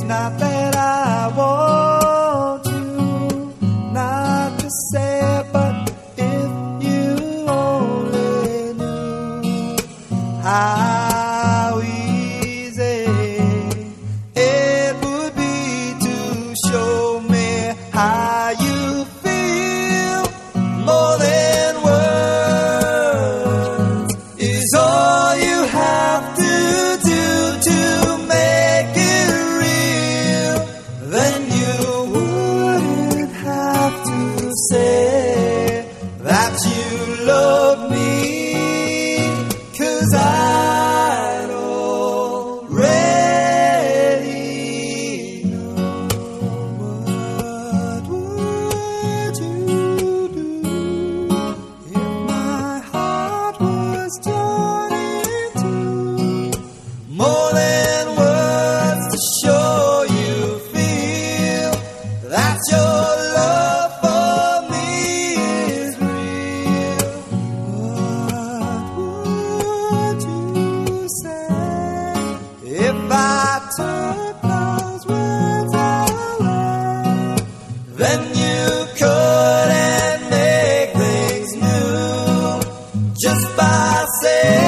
it's not bad. Love just